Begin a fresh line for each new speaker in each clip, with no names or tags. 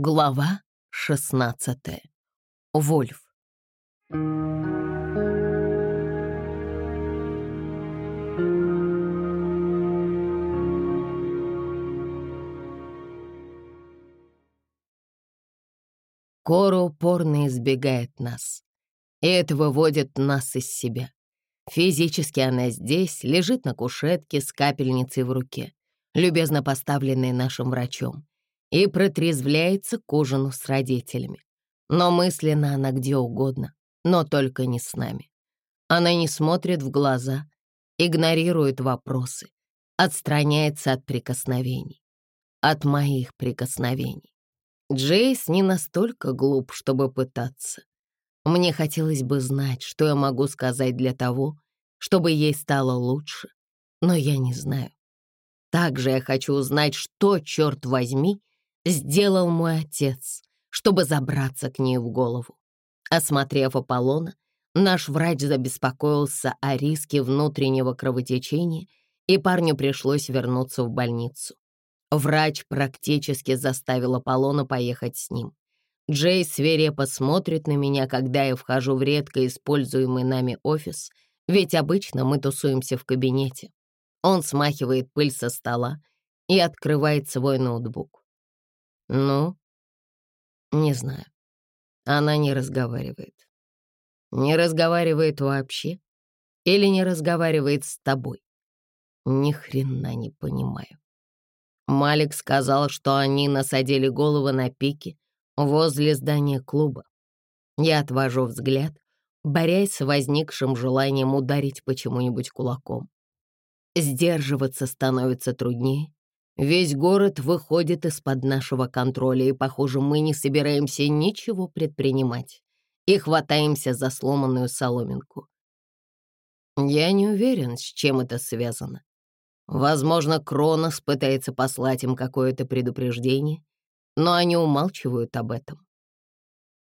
Глава 16. Вольф. Кора упорно избегает нас, и это выводит нас из себя. Физически она здесь, лежит на кушетке с капельницей в руке, любезно поставленной нашим врачом и протрезвляется к ужину с родителями. Но мысленно она где угодно, но только не с нами. Она не смотрит в глаза, игнорирует вопросы, отстраняется от прикосновений. От моих прикосновений. Джейс не настолько глуп, чтобы пытаться. Мне хотелось бы знать, что я могу сказать для того, чтобы ей стало лучше, но я не знаю. Также я хочу узнать, что, черт возьми, сделал мой отец, чтобы забраться к ней в голову. Осмотрев Аполлона, наш врач забеспокоился о риске внутреннего кровотечения, и парню пришлось вернуться в больницу. Врач практически заставил Аполлона поехать с ним. Джей свирепо смотрит на меня, когда я вхожу в редко используемый нами офис, ведь обычно мы тусуемся в кабинете. Он смахивает пыль со стола и открывает свой ноутбук. «Ну?» «Не знаю. Она не разговаривает. Не разговаривает вообще? Или не разговаривает с тобой? Ни хрена не понимаю. Малик сказал, что они насадили головы на пике возле здания клуба. Я отвожу взгляд, борясь с возникшим желанием ударить почему-нибудь кулаком. Сдерживаться становится труднее, Весь город выходит из-под нашего контроля, и, похоже, мы не собираемся ничего предпринимать и хватаемся за сломанную соломинку. Я не уверен, с чем это связано. Возможно, Кронос пытается послать им какое-то предупреждение, но они умалчивают об этом.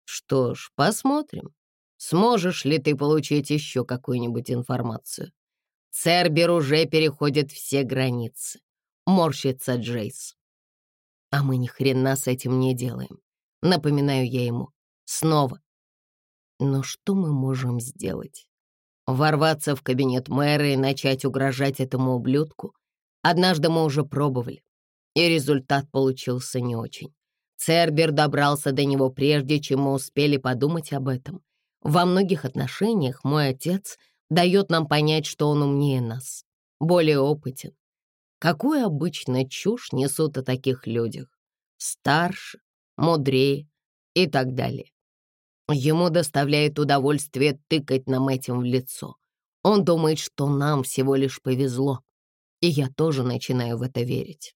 Что ж, посмотрим, сможешь ли ты получить еще какую-нибудь информацию. Цербер уже переходит все границы морщится Джейс. А мы ни хрена с этим не делаем. Напоминаю я ему. Снова. Но что мы можем сделать? Ворваться в кабинет мэра и начать угрожать этому ублюдку? Однажды мы уже пробовали, и результат получился не очень. Цербер добрался до него прежде, чем мы успели подумать об этом. Во многих отношениях мой отец дает нам понять, что он умнее нас, более опытен, Какую обычно чушь несут о таких людях? Старше, мудрее и так далее. Ему доставляет удовольствие тыкать нам этим в лицо. Он думает, что нам всего лишь повезло. И я тоже начинаю в это верить.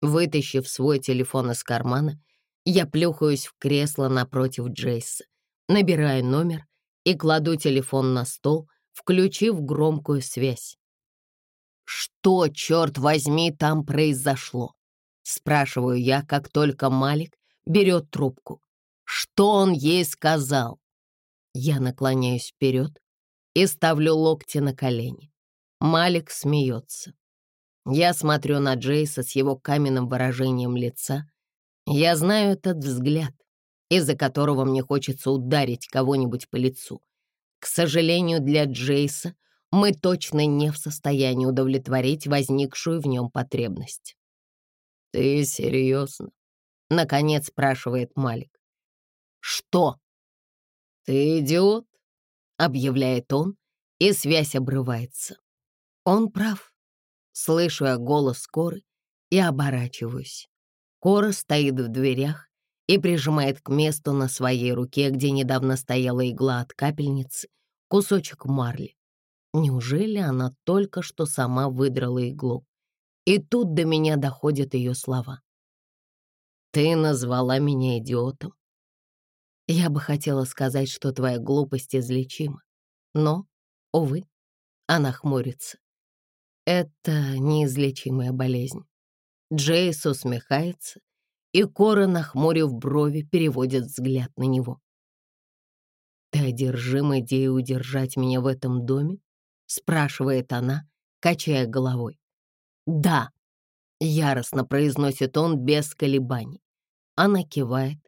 Вытащив свой телефон из кармана, я плюхаюсь в кресло напротив Джейса, набираю номер и кладу телефон на стол, включив громкую связь. Что, черт возьми, там произошло? Спрашиваю я, как только Малик берет трубку. Что он ей сказал? Я наклоняюсь вперед и ставлю локти на колени. Малик смеется. Я смотрю на Джейса с его каменным выражением лица. Я знаю этот взгляд, из-за которого мне хочется ударить кого-нибудь по лицу. К сожалению, для Джейса мы точно не в состоянии удовлетворить возникшую в нем потребность. «Ты серьезно?» — наконец спрашивает Малик. «Что?» «Ты идиот?» — объявляет он, и связь обрывается. Он прав. Слышу я голос Коры и оборачиваюсь. Кора стоит в дверях и прижимает к месту на своей руке, где недавно стояла игла от капельницы, кусочек марли. Неужели она только что сама выдрала иглу? И тут до меня доходят ее слова. «Ты назвала меня идиотом. Я бы хотела сказать, что твоя глупость излечима. Но, увы, она хмурится. Это неизлечимая болезнь. Джейс усмехается, и Кора, нахмурив брови, переводит взгляд на него. «Ты одержим идеей удержать меня в этом доме?» Спрашивает она, качая головой. «Да», — яростно произносит он без колебаний. Она кивает,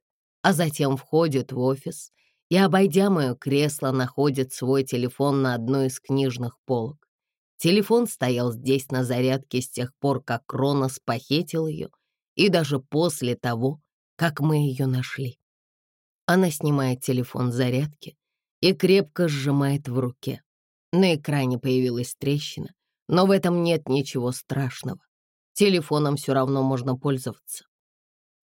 а затем входит в офис и, обойдя мое кресло, находит свой телефон на одной из книжных полок. Телефон стоял здесь на зарядке с тех пор, как Кронос похитил ее, и даже после того, как мы ее нашли. Она снимает телефон с зарядки и крепко сжимает в руке. На экране появилась трещина, но в этом нет ничего страшного. Телефоном все равно можно пользоваться.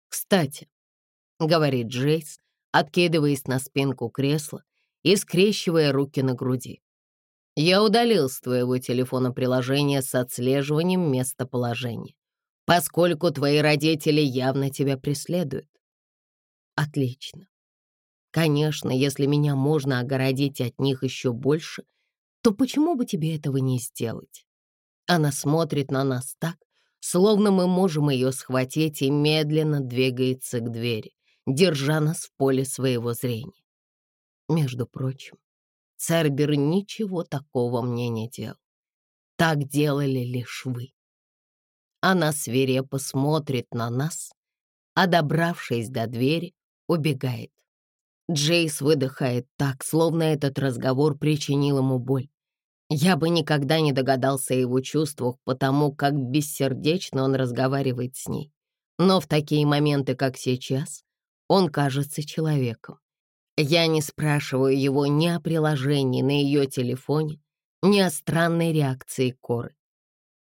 «Кстати», — говорит Джейс, откидываясь на спинку кресла и скрещивая руки на груди. «Я удалил с твоего телефона приложение с отслеживанием местоположения, поскольку твои родители явно тебя преследуют». «Отлично. Конечно, если меня можно огородить от них еще больше, то почему бы тебе этого не сделать?» Она смотрит на нас так, словно мы можем ее схватить и медленно двигается к двери держа нас в поле своего зрения. Между прочим, Цербер ничего такого мне не делал. Так делали лишь вы. Она свирепо смотрит на нас, а, добравшись до двери, убегает. Джейс выдыхает так, словно этот разговор причинил ему боль. Я бы никогда не догадался о его чувствах, потому как бессердечно он разговаривает с ней. Но в такие моменты, как сейчас, он кажется человеком. Я не спрашиваю его ни о приложении на ее телефоне, ни о странной реакции Коры.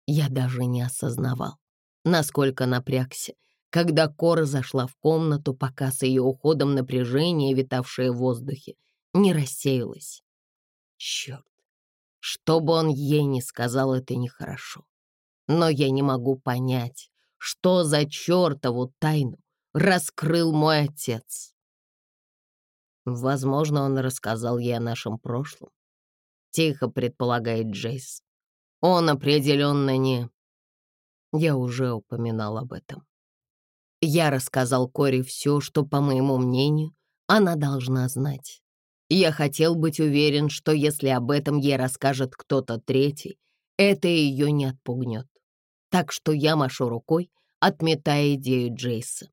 Я даже не осознавал, насколько напрягся, когда Кора зашла в комнату, пока с ее уходом напряжение, витавшее в воздухе, не рассеялось. Черт, что бы он ей ни сказал, это нехорошо. Но я не могу понять, что за чертову тайну раскрыл мой отец. Возможно, он рассказал ей о нашем прошлом. Тихо предполагает Джейс. Он определенно не... Я уже упоминал об этом. Я рассказал Кори все, что, по моему мнению, она должна знать. Я хотел быть уверен, что если об этом ей расскажет кто-то третий, это ее не отпугнет. Так что я машу рукой, отметая идею Джейса.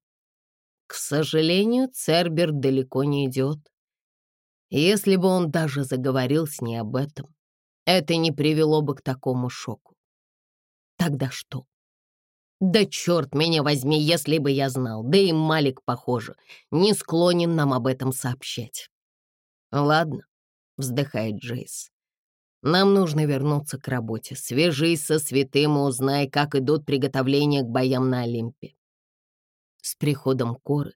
К сожалению, Цербер далеко не идет. Если бы он даже заговорил с ней об этом, это не привело бы к такому шоку. Тогда что? Да черт меня возьми, если бы я знал, да и Малик, похоже, не склонен нам об этом сообщать. Ладно, вздыхает Джейс. Нам нужно вернуться к работе. Свяжись со святым и узнай, как идут приготовления к боям на Олимпе. С приходом Коры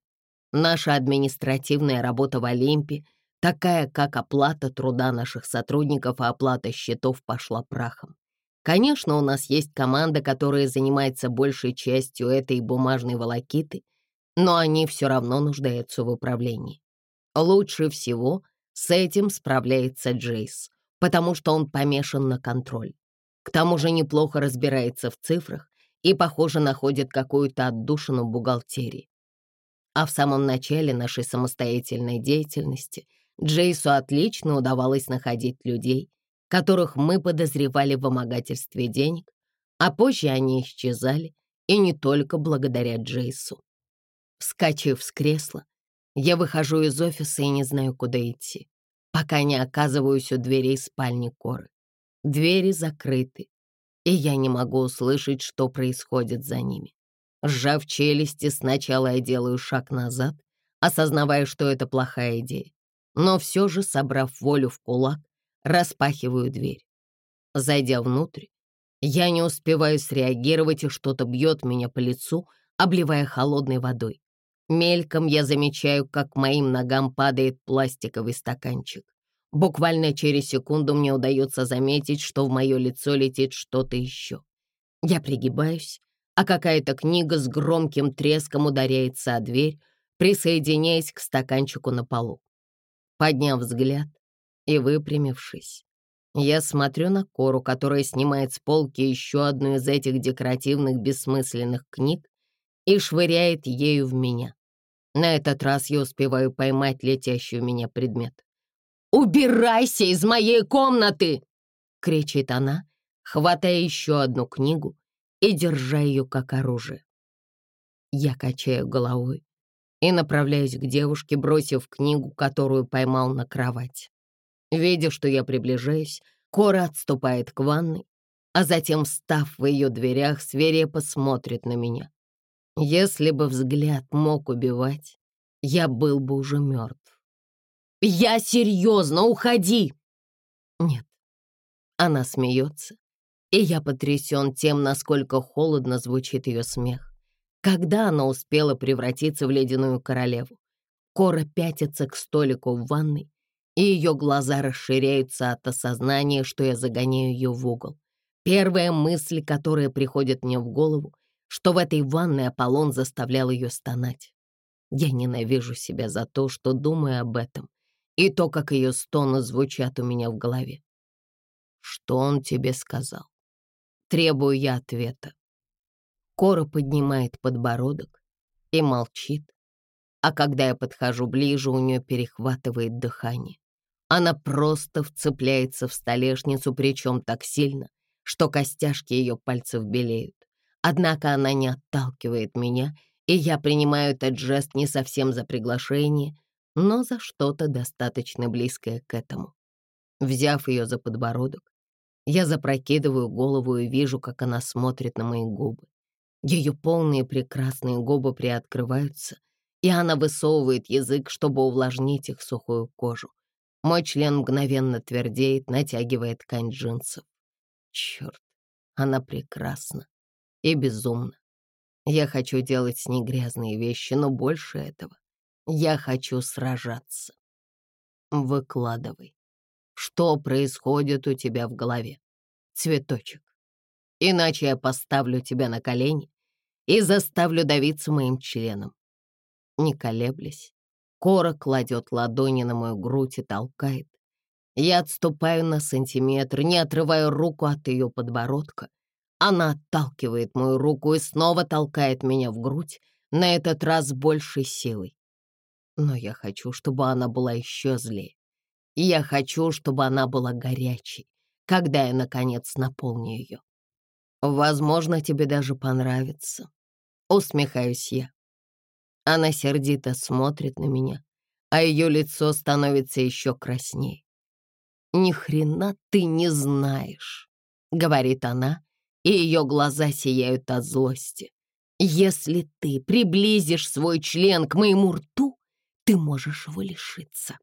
наша административная работа в Олимпе, такая как оплата труда наших сотрудников и оплата счетов, пошла прахом. Конечно, у нас есть команда, которая занимается большей частью этой бумажной волокиты, но они все равно нуждаются в управлении. Лучше всего с этим справляется Джейс, потому что он помешан на контроль. К тому же неплохо разбирается в цифрах и, похоже, находит какую-то отдушину бухгалтерии. А в самом начале нашей самостоятельной деятельности Джейсу отлично удавалось находить людей, которых мы подозревали в вымогательстве денег, а позже они исчезали, и не только благодаря Джейсу. Вскочив с кресла, я выхожу из офиса и не знаю, куда идти, пока не оказываюсь у дверей спальни Коры. Двери закрыты, и я не могу услышать, что происходит за ними. Сжав челюсти, сначала я делаю шаг назад, осознавая, что это плохая идея. Но все же, собрав волю в кулак, распахиваю дверь. Зайдя внутрь, я не успеваю среагировать, и что-то бьет меня по лицу, обливая холодной водой. Мельком я замечаю, как к моим ногам падает пластиковый стаканчик. Буквально через секунду мне удается заметить, что в мое лицо летит что-то еще. Я пригибаюсь, а какая-то книга с громким треском ударяется о дверь, присоединяясь к стаканчику на полу. Подняв взгляд и выпрямившись, я смотрю на Кору, которая снимает с полки еще одну из этих декоративных бессмысленных книг и швыряет ею в меня. На этот раз я успеваю поймать летящий у меня предмет. «Убирайся из моей комнаты!» — кричит она, хватая еще одну книгу и держа ее как оружие. Я качаю головой, и направляюсь к девушке, бросив книгу, которую поймал на кровать. Видя, что я приближаюсь, Кора отступает к ванной, а затем, встав в ее дверях, свирепо смотрит на меня. Если бы взгляд мог убивать, я был бы уже мертв. «Я серьезно, уходи!» Нет. Она смеется, и я потрясен тем, насколько холодно звучит ее смех. Когда она успела превратиться в ледяную королеву? Кора пятится к столику в ванной, и ее глаза расширяются от осознания, что я загоняю ее в угол. Первая мысль, которая приходит мне в голову, что в этой ванной Аполлон заставлял ее стонать. Я ненавижу себя за то, что думаю об этом, и то, как ее стоны звучат у меня в голове. Что он тебе сказал? Требую я ответа. Кора поднимает подбородок и молчит, а когда я подхожу ближе, у нее перехватывает дыхание. Она просто вцепляется в столешницу, причем так сильно, что костяшки ее пальцев белеют. Однако она не отталкивает меня, и я принимаю этот жест не совсем за приглашение, но за что-то достаточно близкое к этому. Взяв ее за подбородок, я запрокидываю голову и вижу, как она смотрит на мои губы. Ее полные прекрасные губы приоткрываются, и она высовывает язык, чтобы увлажнить их сухую кожу. Мой член мгновенно твердеет, натягивая ткань джинсов. Черт, она прекрасна и безумна. Я хочу делать с ней грязные вещи, но больше этого. Я хочу сражаться. Выкладывай. Что происходит у тебя в голове? Цветочек. Иначе я поставлю тебя на колени и заставлю давиться моим членом. Не колеблясь, Кора кладет ладони на мою грудь и толкает. Я отступаю на сантиметр, не отрываю руку от ее подбородка. Она отталкивает мою руку и снова толкает меня в грудь, на этот раз большей силой. Но я хочу, чтобы она была еще злее. Я хочу, чтобы она была горячей, когда я, наконец, наполню ее. Возможно, тебе даже понравится. Усмехаюсь я. Она сердито смотрит на меня, а ее лицо становится еще краснее. «Ни хрена ты не знаешь», — говорит она, и ее глаза сияют от злости. «Если ты приблизишь свой член к моему рту, ты можешь его лишиться».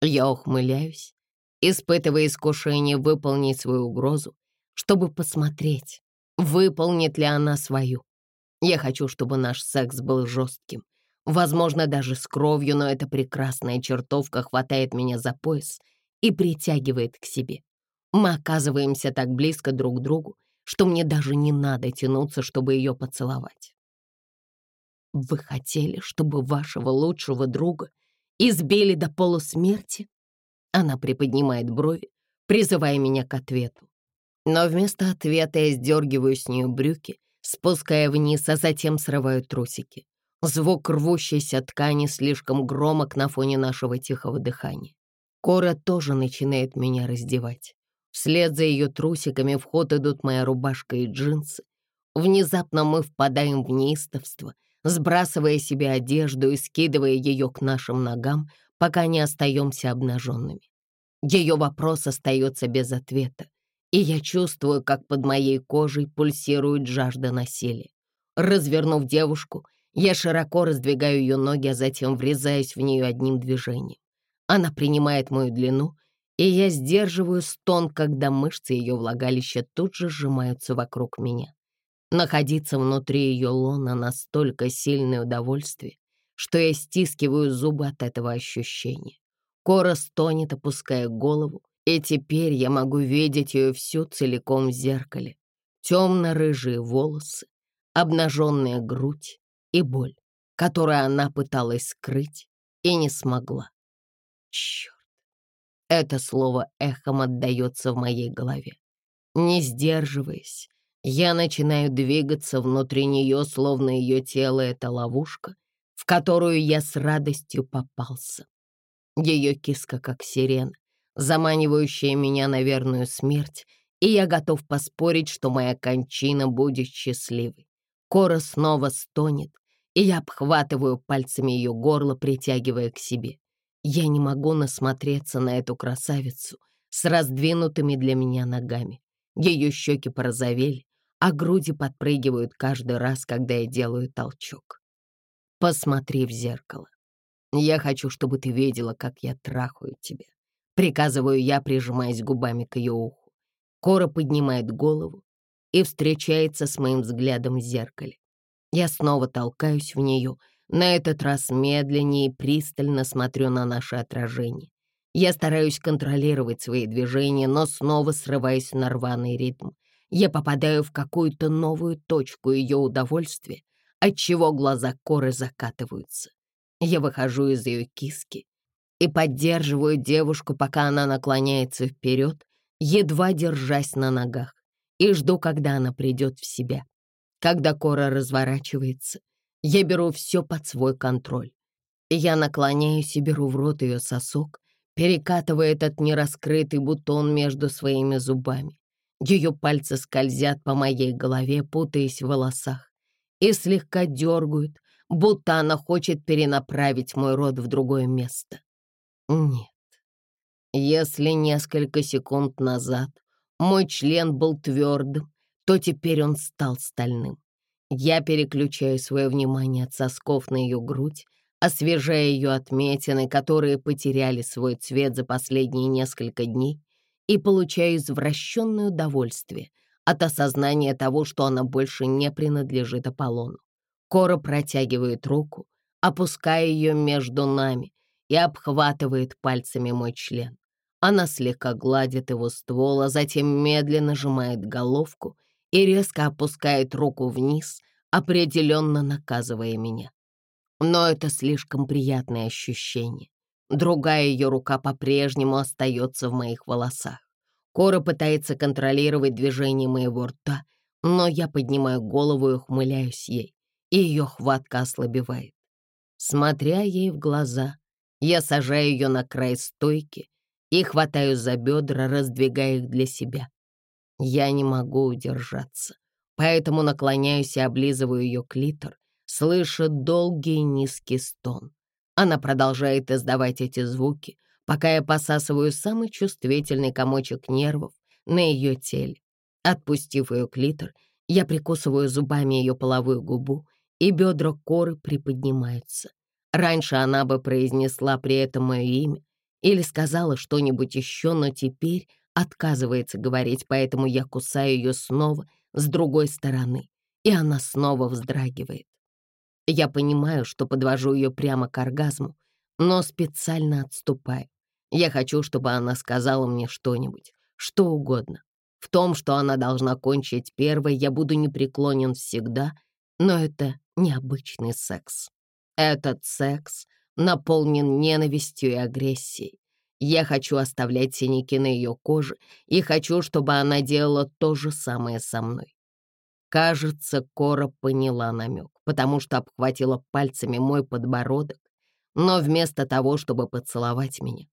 Я ухмыляюсь, испытывая искушение выполнить свою угрозу, чтобы посмотреть, выполнит ли она свою. Я хочу, чтобы наш секс был жестким, возможно, даже с кровью, но эта прекрасная чертовка хватает меня за пояс и притягивает к себе. Мы оказываемся так близко друг к другу, что мне даже не надо тянуться, чтобы ее поцеловать. Вы хотели, чтобы вашего лучшего друга избили до полусмерти? Она приподнимает брови, призывая меня к ответу. Но вместо ответа я сдергиваю с нее брюки, спуская вниз, а затем срываю трусики. Звук рвущейся ткани слишком громок на фоне нашего тихого дыхания. Кора тоже начинает меня раздевать. Вслед за ее трусиками в ход идут моя рубашка и джинсы. Внезапно мы впадаем в неистовство, сбрасывая себе одежду и скидывая ее к нашим ногам, пока не остаемся обнаженными. Ее вопрос остается без ответа, и я чувствую, как под моей кожей пульсирует жажда насилия. Развернув девушку, я широко раздвигаю ее ноги, а затем врезаюсь в нее одним движением. Она принимает мою длину, и я сдерживаю стон, когда мышцы ее влагалища тут же сжимаются вокруг меня. Находиться внутри ее лона настолько сильное удовольствие, что я стискиваю зубы от этого ощущения. Кора стонет, опуская голову, и теперь я могу видеть ее всю целиком в зеркале. Темно-рыжие волосы, обнаженная грудь и боль, которую она пыталась скрыть и не смогла. Черт. Это слово эхом отдается в моей голове. Не сдерживаясь, я начинаю двигаться внутри нее, словно ее тело — это ловушка, в которую я с радостью попался. Ее киска как сирена, заманивающая меня на верную смерть, и я готов поспорить, что моя кончина будет счастливой. Кора снова стонет, и я обхватываю пальцами ее горло, притягивая к себе. Я не могу насмотреться на эту красавицу с раздвинутыми для меня ногами. Ее щеки порозовели, а груди подпрыгивают каждый раз, когда я делаю толчок. Посмотри в зеркало. Я хочу, чтобы ты видела, как я трахаю тебя. Приказываю я, прижимаясь губами к ее уху. Кора поднимает голову и встречается с моим взглядом в зеркале. Я снова толкаюсь в нее, на этот раз медленнее и пристально смотрю на наше отражение. Я стараюсь контролировать свои движения, но снова срываюсь на рваный ритм. Я попадаю в какую-то новую точку ее удовольствия, отчего глаза коры закатываются. Я выхожу из ее киски и поддерживаю девушку, пока она наклоняется вперед, едва держась на ногах, и жду, когда она придет в себя. Когда кора разворачивается, я беру все под свой контроль. Я наклоняюсь и беру в рот ее сосок, перекатывая этот нераскрытый бутон между своими зубами. Ее пальцы скользят по моей голове, путаясь в волосах, и слегка дергают, будто она хочет перенаправить мой рот в другое место. Нет. Если несколько секунд назад мой член был твердым, то теперь он стал стальным. Я переключаю свое внимание от сосков на ее грудь, освежая ее отметины, которые потеряли свой цвет за последние несколько дней, и получаю извращенное удовольствие от осознания того, что она больше не принадлежит Аполлону. Кора протягивает руку, опуская ее между нами и обхватывает пальцами мой член. Она слегка гладит его ствол, а затем медленно сжимает головку и резко опускает руку вниз, определенно наказывая меня. Но это слишком приятное ощущение. Другая ее рука по-прежнему остается в моих волосах. Кора пытается контролировать движение моего рта, но я поднимаю голову и ухмыляюсь ей и ее хватка ослабевает. Смотря ей в глаза, я сажаю ее на край стойки и хватаю за бедра, раздвигая их для себя. Я не могу удержаться, поэтому наклоняюсь и облизываю ее клитор, слыша долгий низкий стон. Она продолжает издавать эти звуки, пока я посасываю самый чувствительный комочек нервов на ее теле. Отпустив ее клитор, я прикусываю зубами ее половую губу и бедра коры приподнимаются. Раньше она бы произнесла при этом мое имя или сказала что-нибудь еще, но теперь отказывается говорить, поэтому я кусаю ее снова с другой стороны, и она снова вздрагивает. Я понимаю, что подвожу ее прямо к оргазму, но специально отступаю. Я хочу, чтобы она сказала мне что-нибудь, что угодно. В том, что она должна кончить первой, я буду непреклонен всегда, но это необычный секс. Этот секс наполнен ненавистью и агрессией. Я хочу оставлять синяки на ее коже и хочу, чтобы она делала то же самое со мной. Кажется, Кора поняла намек, потому что обхватила пальцами мой подбородок, но вместо того, чтобы поцеловать меня,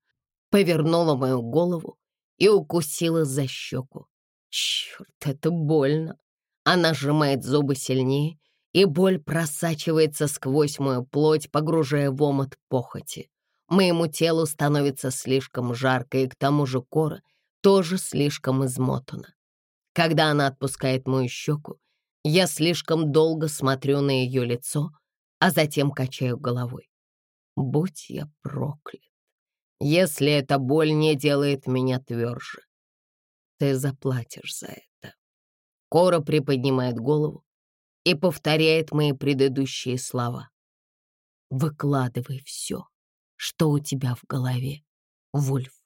повернула мою голову и укусила за щеку. Черт, это больно. Она сжимает зубы сильнее, и боль просачивается сквозь мою плоть, погружая в омут похоти. Моему телу становится слишком жарко, и к тому же кора тоже слишком измотана. Когда она отпускает мою щеку, я слишком долго смотрю на ее лицо, а затем качаю головой. Будь я проклят, если эта боль не делает меня тверже. Ты заплатишь за это. Кора приподнимает голову, и повторяет мои предыдущие слова. Выкладывай все, что у тебя в голове, Вульф.